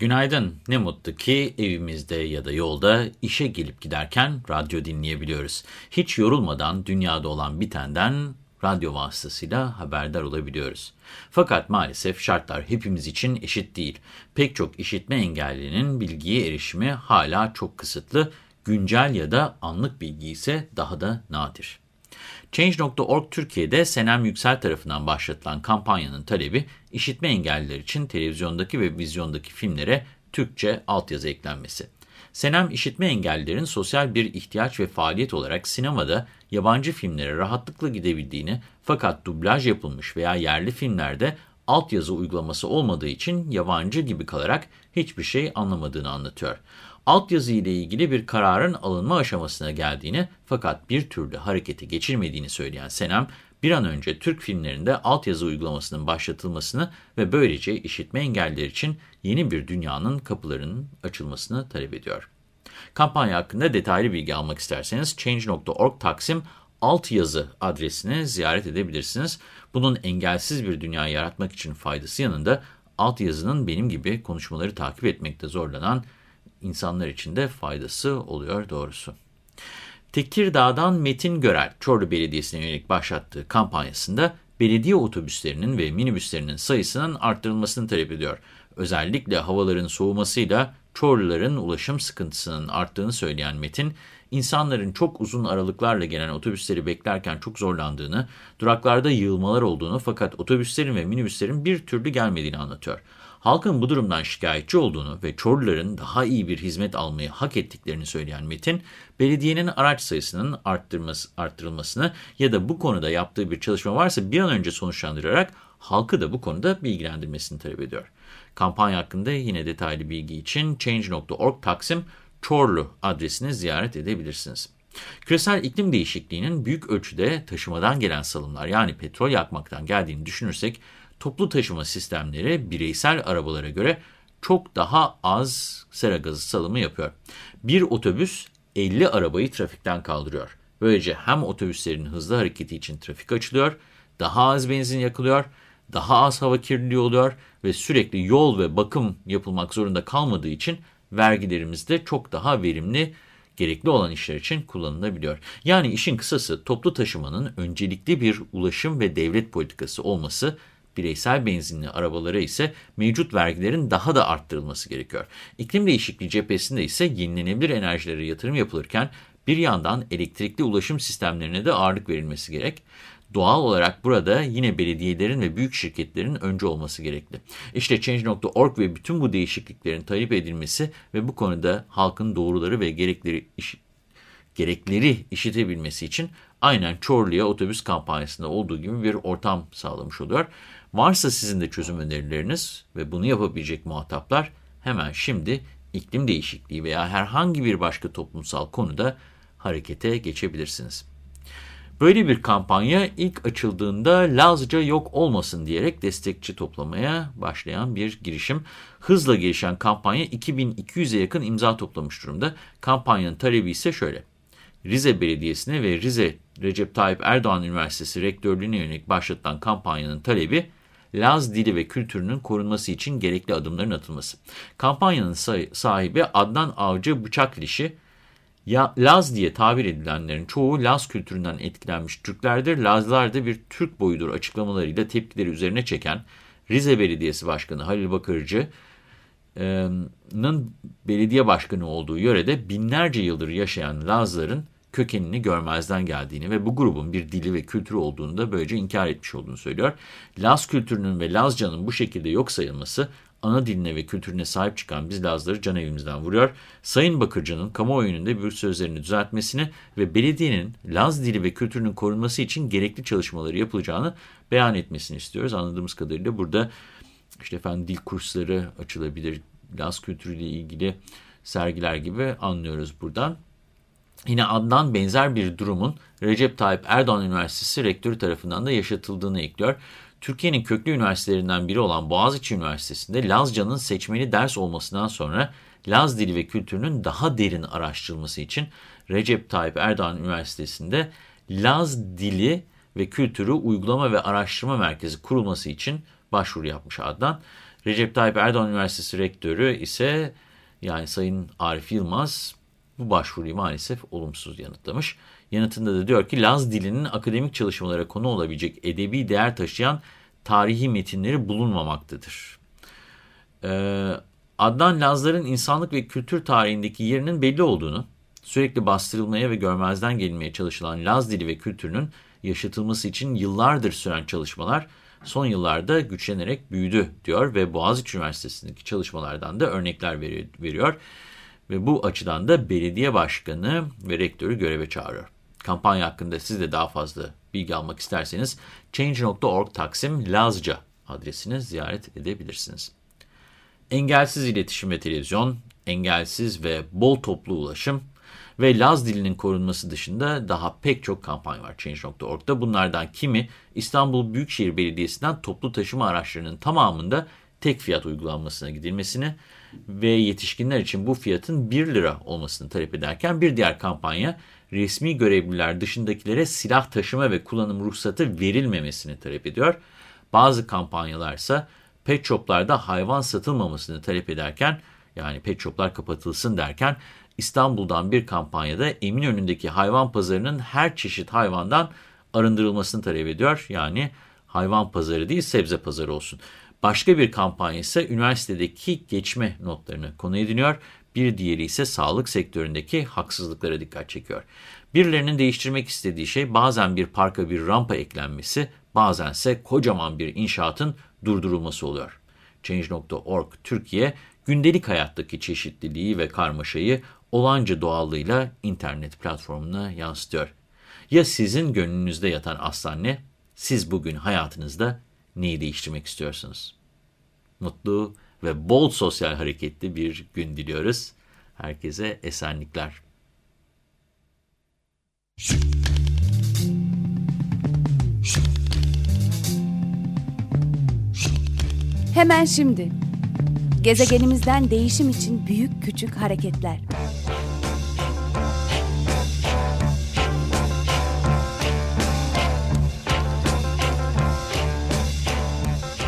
Günaydın. Ne mutlu ki evimizde ya da yolda işe gelip giderken radyo dinleyebiliyoruz. Hiç yorulmadan dünyada olan bitenden radyo vasıtasıyla haberdar olabiliyoruz. Fakat maalesef şartlar hepimiz için eşit değil. Pek çok işitme engellinin bilgiye erişimi hala çok kısıtlı, güncel ya da anlık bilgi ise daha da nadir. Change.org Türkiye'de Senem Yüksel tarafından başlatılan kampanyanın talebi, işitme engelliler için televizyondaki ve vizyondaki filmlere Türkçe altyazı eklenmesi. Senem, işitme engellilerin sosyal bir ihtiyaç ve faaliyet olarak sinemada yabancı filmlere rahatlıkla gidebildiğini fakat dublaj yapılmış veya yerli filmlerde altyazı uygulaması olmadığı için yabancı gibi kalarak hiçbir şey anlamadığını anlatıyor. Altyazı ile ilgili bir kararın alınma aşamasına geldiğini fakat bir türlü harekete geçirmediğini söyleyen Senem, bir an önce Türk filmlerinde altyazı uygulamasının başlatılmasını ve böylece işitme engelliler için yeni bir dünyanın kapılarının açılmasını talep ediyor. Kampanya hakkında detaylı bilgi almak isterseniz Change.org Taksim altyazı adresini ziyaret edebilirsiniz. Bunun engelsiz bir dünya yaratmak için faydası yanında altyazının benim gibi konuşmaları takip etmekte zorlanan insanlar için de faydası oluyor doğrusu. Tekirdağ'dan Metin Görel, Çorlu Belediyesi'ne yönelik başlattığı kampanyasında belediye otobüslerinin ve minibüslerinin sayısının arttırılmasını talep ediyor. Özellikle havaların soğumasıyla Çorluların ulaşım sıkıntısının arttığını söyleyen Metin, insanların çok uzun aralıklarla gelen otobüsleri beklerken çok zorlandığını, duraklarda yığılmalar olduğunu fakat otobüslerin ve minibüslerin bir türlü gelmediğini anlatıyor. Halkın bu durumdan şikayetçi olduğunu ve Çorluların daha iyi bir hizmet almayı hak ettiklerini söyleyen Metin, belediyenin araç sayısının arttırılmasını ya da bu konuda yaptığı bir çalışma varsa bir an önce sonuçlandırarak halkı da bu konuda bilgilendirmesini talep ediyor. Kampanya hakkında yine detaylı bilgi için Change.org Taksim Çorlu adresini ziyaret edebilirsiniz. Küresel iklim değişikliğinin büyük ölçüde taşımadan gelen salımlar yani petrol yakmaktan geldiğini düşünürsek toplu taşıma sistemleri bireysel arabalara göre çok daha az sera gazı salımı yapıyor. Bir otobüs 50 arabayı trafikten kaldırıyor. Böylece hem otobüslerin hızlı hareketi için trafik açılıyor, daha az benzin yakılıyor, daha az hava kirliliği oluyor ve sürekli yol ve bakım yapılmak zorunda kalmadığı için vergilerimiz de çok daha verimli, gerekli olan işler için kullanılabiliyor. Yani işin kısası toplu taşımanın öncelikli bir ulaşım ve devlet politikası olması bireysel benzinli arabalara ise mevcut vergilerin daha da arttırılması gerekiyor. İklim değişikliği cephesinde ise yenilenebilir enerjilere yatırım yapılırken bir yandan elektrikli ulaşım sistemlerine de ağırlık verilmesi gerek. Doğal olarak burada yine belediyelerin ve büyük şirketlerin önce olması gerekli. İşte Change.org ve bütün bu değişikliklerin talep edilmesi ve bu konuda halkın doğruları ve gerekleri, gerekleri işitebilmesi için aynen Çorlu'ya otobüs kampanyasında olduğu gibi bir ortam sağlamış oluyor. Varsa sizin de çözüm önerileriniz ve bunu yapabilecek muhataplar hemen şimdi iklim değişikliği veya herhangi bir başka toplumsal konuda harekete geçebilirsiniz. Böyle bir kampanya ilk açıldığında Lazca yok olmasın diyerek destekçi toplamaya başlayan bir girişim. Hızla gelişen kampanya 2200'e yakın imza toplamış durumda. Kampanyanın talebi ise şöyle. Rize Belediyesi'ne ve Rize Recep Tayyip Erdoğan Üniversitesi Rektörlüğü'ne yönelik başlatılan kampanyanın talebi Laz dili ve kültürünün korunması için gerekli adımların atılması. Kampanyanın sahibi Adnan Avcı Bıçaklişi, ya Laz diye tabir edilenlerin çoğu Laz kültüründen etkilenmiş Türklerdir. Lazlar da bir Türk boyudur açıklamalarıyla tepkileri üzerine çeken Rize Belediyesi Başkanı Halil Bakırcı'nın belediye başkanı olduğu yörede binlerce yıldır yaşayan Lazların kökenini görmezden geldiğini ve bu grubun bir dili ve kültürü olduğunu da böylece inkar etmiş olduğunu söylüyor. Laz kültürünün ve Lazcanın bu şekilde yok sayılması ana diline ve kültürüne sahip çıkan biz Lazları can evimizden vuruyor. Sayın Bakırcı'nın kamuoyu önünde büyük sözlerini düzeltmesini ve belediyenin Laz dili ve kültürünün korunması için gerekli çalışmaları yapılacağını beyan etmesini istiyoruz. Anladığımız kadarıyla burada işte efendim dil kursları açılabilir, Laz kültürüyle ilgili sergiler gibi anlıyoruz buradan. Yine Adnan benzer bir durumun Recep Tayyip Erdoğan Üniversitesi rektörü tarafından da yaşatıldığını ekliyor. Türkiye'nin köklü üniversitelerinden biri olan Boğaziçi Üniversitesi'nde Lazca'nın seçmeli ders olmasından sonra Laz dili ve kültürünün daha derin araştırılması için Recep Tayyip Erdoğan Üniversitesi'nde Laz dili ve kültürü uygulama ve araştırma merkezi kurulması için başvuru yapmış Adnan. Recep Tayyip Erdoğan Üniversitesi rektörü ise yani Sayın Arif Yılmaz bu başvuruyu maalesef olumsuz yanıtlamış. Yanıtında da diyor ki Laz dilinin akademik çalışmalara konu olabilecek edebi değer taşıyan tarihi metinleri bulunmamaktadır. Ee, Adnan Lazların insanlık ve kültür tarihindeki yerinin belli olduğunu, sürekli bastırılmaya ve görmezden gelinmeye çalışılan Laz dili ve kültürünün yaşatılması için yıllardır süren çalışmalar son yıllarda güçlenerek büyüdü diyor ve Boğaziçi Üniversitesi'ndeki çalışmalardan da örnekler veriyor. Ve bu açıdan da belediye başkanı ve rektörü göreve çağırıyor. Kampanya hakkında siz de daha fazla bilgi almak isterseniz change.org Taksim Lazca adresini ziyaret edebilirsiniz. Engelsiz iletişim ve televizyon, engelsiz ve bol toplu ulaşım ve Laz dilinin korunması dışında daha pek çok kampanya var Change.org'da. Bunlardan kimi İstanbul Büyükşehir Belediyesi'nden toplu taşıma araçlarının tamamında tek fiyat uygulanmasına gidilmesini ve yetişkinler için bu fiyatın 1 lira olmasını talep ederken bir diğer kampanya resmi görevliler dışındakilere silah taşıma ve kullanım ruhsatı verilmemesini talep ediyor. Bazı kampanyalarsa pet shoplarda hayvan satılmamasını talep ederken yani pet shoplar kapatılsın derken İstanbul'dan bir kampanyada Eminönü'ndeki hayvan pazarının her çeşit hayvandan arındırılmasını talep ediyor. Yani hayvan pazarı değil sebze pazarı olsun. Başka bir kampanya ise üniversitedeki geçme notlarını konu ediniyor. Bir diğeri ise sağlık sektöründeki haksızlıklara dikkat çekiyor. Birilerinin değiştirmek istediği şey bazen bir parka bir rampa eklenmesi, bazense kocaman bir inşaatın durdurulması oluyor. Change.org Türkiye, gündelik hayattaki çeşitliliği ve karmaşayı olanca doğallığıyla internet platformuna yansıtıyor. Ya sizin gönlünüzde yatan aslan ne? Siz bugün hayatınızda neyi değiştirmek istiyorsunuz? Mutlu ve bol sosyal hareketli bir gün diliyoruz. Herkese esenlikler. Hemen şimdi. Gezegenimizden değişim için büyük küçük hareketler.